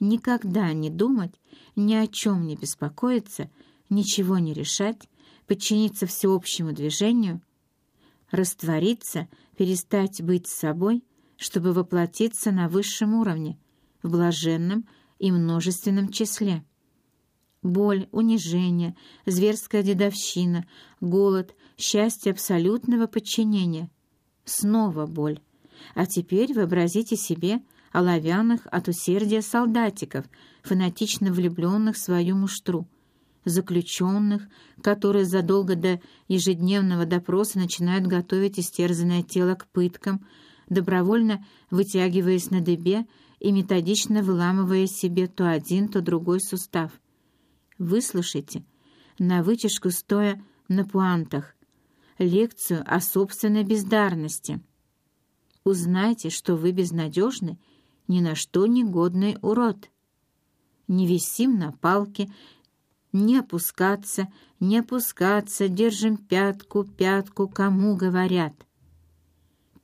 никогда не думать, ни о чем не беспокоиться, ничего не решать, подчиниться всеобщему движению, раствориться, перестать быть собой, чтобы воплотиться на высшем уровне, в блаженном и множественном числе. Боль, унижение, зверская дедовщина, голод, счастье абсолютного подчинения. Снова боль. А теперь вообразите себе оловянных от усердия солдатиков, фанатично влюбленных в свою муштру, заключенных, которые задолго до ежедневного допроса начинают готовить истерзанное тело к пыткам, добровольно вытягиваясь на дыбе и методично выламывая себе то один, то другой сустав. Выслушайте, на вытяжку стоя на пуантах, лекцию о собственной бездарности. Узнайте, что вы безнадежны, ни на что не годный урод. Не висим на палке, не опускаться, не опускаться, держим пятку, пятку, кому говорят.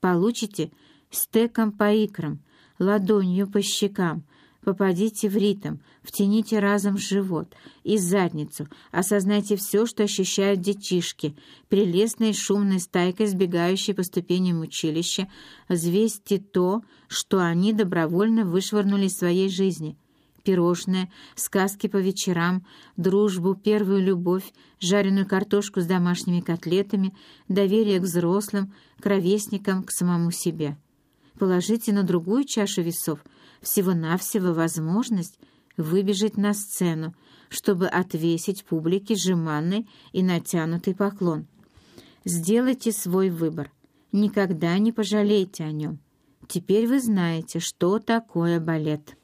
Получите стеком по икрам, ладонью по щекам, попадите в ритм, втяните разом живот и задницу, осознайте все, что ощущают детишки, прелестной шумной стайкой, сбегающей по ступеням училища, взвесьте то, что они добровольно вышвырнули из своей жизни — пирожное, сказки по вечерам, дружбу, первую любовь, жареную картошку с домашними котлетами, доверие к взрослым, к ровесникам, к самому себе. Положите на другую чашу весов всего-навсего возможность выбежать на сцену, чтобы отвесить публике жеманный и натянутый поклон. Сделайте свой выбор. Никогда не пожалейте о нем. Теперь вы знаете, что такое балет.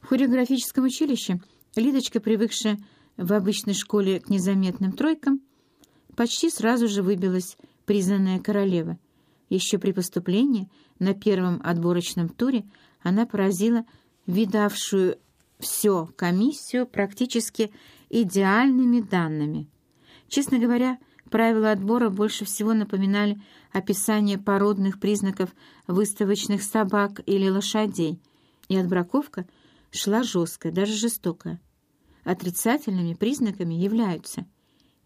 В хореографическом училище Лидочка, привыкшая в обычной школе к незаметным тройкам, почти сразу же выбилась признанная королева. Еще при поступлении на первом отборочном туре она поразила видавшую все комиссию практически идеальными данными. Честно говоря, правила отбора больше всего напоминали описание породных признаков выставочных собак или лошадей, и отбраковка — шла жесткая, даже жестокая. Отрицательными признаками являются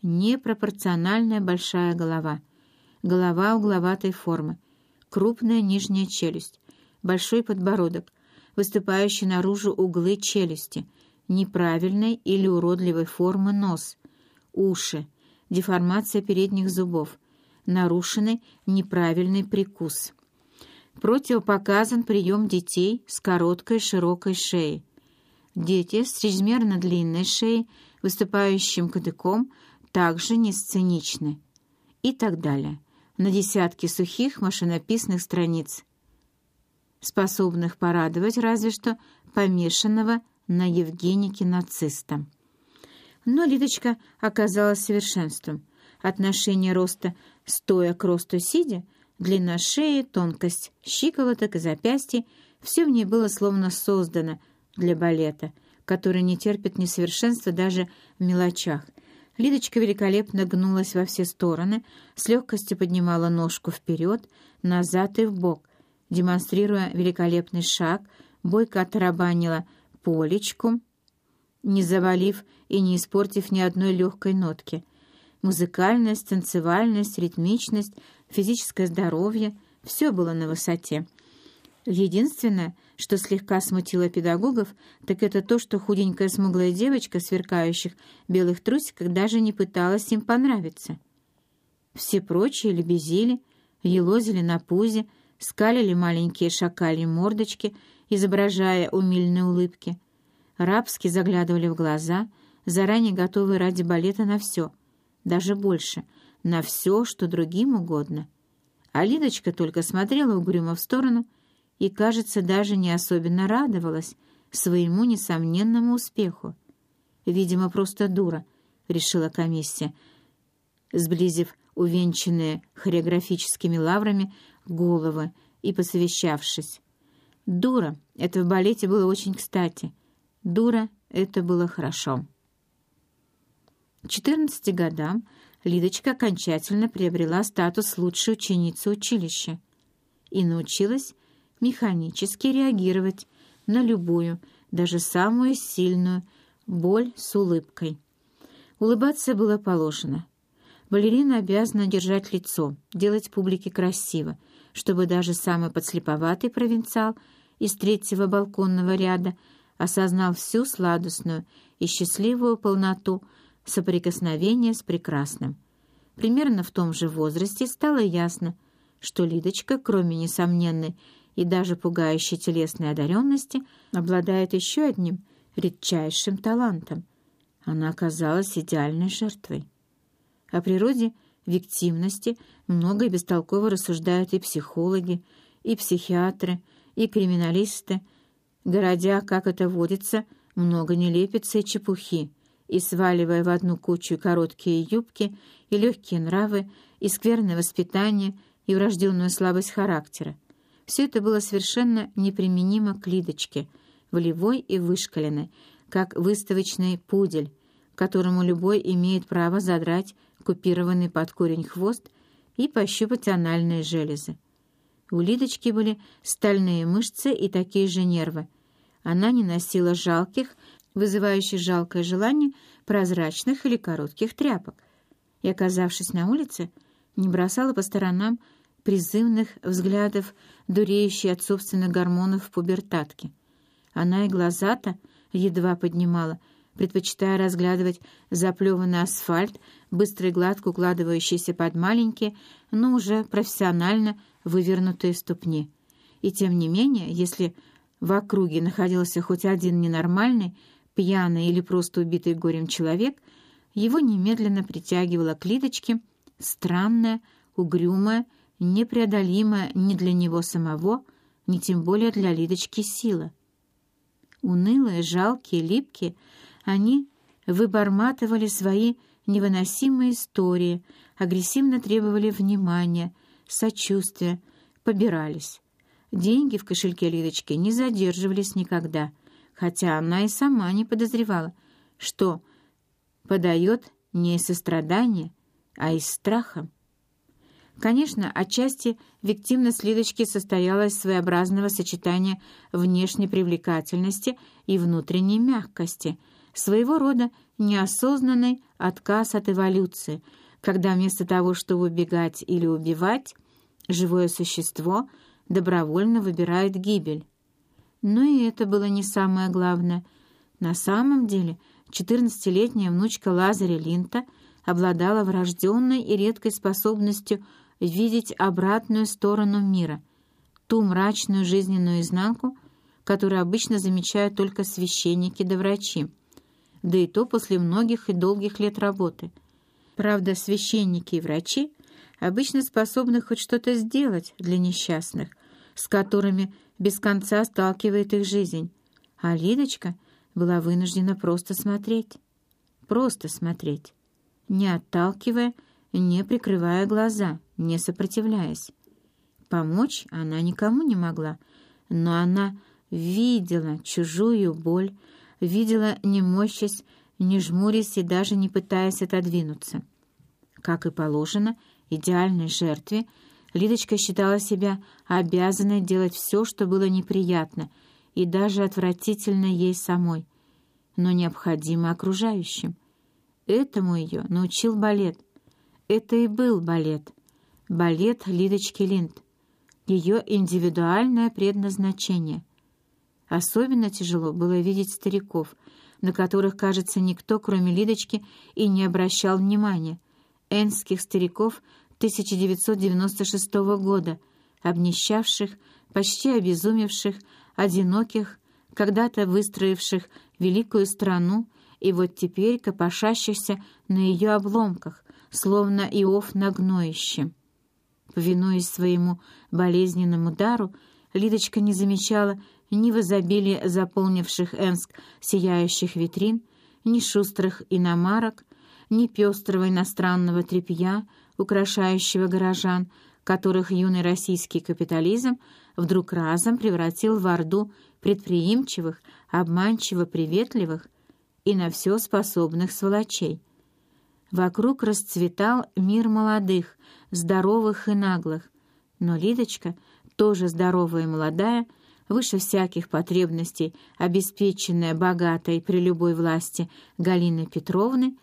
непропорциональная большая голова, голова угловатой формы, крупная нижняя челюсть, большой подбородок, выступающий наружу углы челюсти, неправильной или уродливой формы нос, уши, деформация передних зубов, нарушенный неправильный прикус противопоказан прием детей с короткой широкой шеей. Дети с чрезмерно длинной шеей, выступающим кадыком, также не сценичны. И так далее. На десятки сухих машинописных страниц, способных порадовать разве что помешанного на Евгенике нациста. Но Лидочка оказалась совершенством. Отношение роста стоя к росту сидя — Длина шеи, тонкость щиколоток и запястья — все в ней было словно создано для балета, который не терпит несовершенства даже в мелочах. Лидочка великолепно гнулась во все стороны, с легкостью поднимала ножку вперед, назад и вбок, демонстрируя великолепный шаг, бойко оттарабанила полечку, не завалив и не испортив ни одной легкой нотки. Музыкальность, танцевальность, ритмичность — физическое здоровье — все было на высоте. Единственное, что слегка смутило педагогов, так это то, что худенькая смуглая девочка в сверкающих белых трусиках даже не пыталась им понравиться. Все прочие лебезили, елозили на пузе, скалили маленькие шакали мордочки, изображая умильные улыбки. Рабски заглядывали в глаза, заранее готовые ради балета на все, даже больше — на все, что другим угодно. А Лидочка только смотрела угрюмо в сторону и, кажется, даже не особенно радовалась своему несомненному успеху. «Видимо, просто дура», — решила комиссия, сблизив увенчанные хореографическими лаврами головы и посовещавшись. «Дура» — это в балете было очень кстати. «Дура» — это было хорошо. К 14 годам Лидочка окончательно приобрела статус лучшей ученицы училища и научилась механически реагировать на любую, даже самую сильную, боль с улыбкой. Улыбаться было положено. Балерина обязана держать лицо, делать публике красиво, чтобы даже самый подслеповатый провинциал из третьего балконного ряда осознал всю сладостную и счастливую полноту соприкосновения с прекрасным. Примерно в том же возрасте стало ясно, что Лидочка, кроме несомненной и даже пугающей телесной одаренности, обладает еще одним редчайшим талантом. Она оказалась идеальной жертвой. О природе виктимности много и бестолково рассуждают и психологи, и психиатры, и криминалисты, городя, как это водится, много нелепицы и чепухи, и сваливая в одну кучу короткие юбки, и легкие нравы, и скверное воспитание, и врожденную слабость характера. Все это было совершенно неприменимо к Лидочке, волевой и вышкаленной, как выставочный пудель, которому любой имеет право задрать купированный под корень хвост и пощупать анальные железы. У Лидочки были стальные мышцы и такие же нервы. Она не носила жалких, вызывающих жалкое желание, прозрачных или коротких тряпок. И, оказавшись на улице, не бросала по сторонам призывных взглядов, дуреющей от собственных гормонов в пубертатке. Она и глаза-то едва поднимала, предпочитая разглядывать заплеванный асфальт, быстро и гладко укладывающийся под маленькие, но уже профессионально вывернутые ступни. И тем не менее, если в округе находился хоть один ненормальный, пьяный или просто убитый горем человек, его немедленно притягивала к Лидочке странная, угрюмая, непреодолимая ни для него самого, ни тем более для Лидочки сила. Унылые, жалкие, липкие, они выборматывали свои невыносимые истории, агрессивно требовали внимания, сочувствия, побирались. Деньги в кошельке Лидочки не задерживались никогда, хотя она и сама не подозревала, что подает не из сострадания, а из страха. Конечно, отчасти виктивность Лидочки состояла из своеобразного сочетания внешней привлекательности и внутренней мягкости, своего рода неосознанный отказ от эволюции, когда вместо того, чтобы убегать или убивать, живое существо добровольно выбирает гибель. Но и это было не самое главное. На самом деле 14-летняя внучка Лазаря Линта обладала врожденной и редкой способностью видеть обратную сторону мира, ту мрачную жизненную изнанку, которую обычно замечают только священники да врачи, да и то после многих и долгих лет работы. Правда, священники и врачи обычно способны хоть что-то сделать для несчастных, с которыми без конца сталкивает их жизнь, а Лидочка была вынуждена просто смотреть, просто смотреть, не отталкивая, не прикрывая глаза, не сопротивляясь. Помочь она никому не могла, но она видела чужую боль, видела немощность, не жмурясь и даже не пытаясь отодвинуться. Как и положено, идеальной жертве Лидочка считала себя обязанной делать все, что было неприятно и даже отвратительно ей самой, но необходимо окружающим. Этому ее научил балет — это и был балет. Балет Лидочки Линд. Ее индивидуальное предназначение. Особенно тяжело было видеть стариков, на которых, кажется, никто, кроме Лидочки, и не обращал внимания. Энских стариков 1996 года, обнищавших, почти обезумевших, одиноких, когда-то выстроивших великую страну и вот теперь копошащихся на ее обломках, словно Иов на гноище. Повинуясь своему болезненному дару, Лидочка не замечала ни в изобилии заполнивших Энск сияющих витрин, ни шустрых иномарок, ни пестрого иностранного тряпья, украшающего горожан, которых юный российский капитализм вдруг разом превратил в орду предприимчивых, обманчиво приветливых и на все способных сволочей. Вокруг расцветал мир молодых, здоровых и наглых, но Лидочка тоже здоровая и молодая, выше всяких потребностей, обеспеченная, богатой при любой власти Галины Петровны,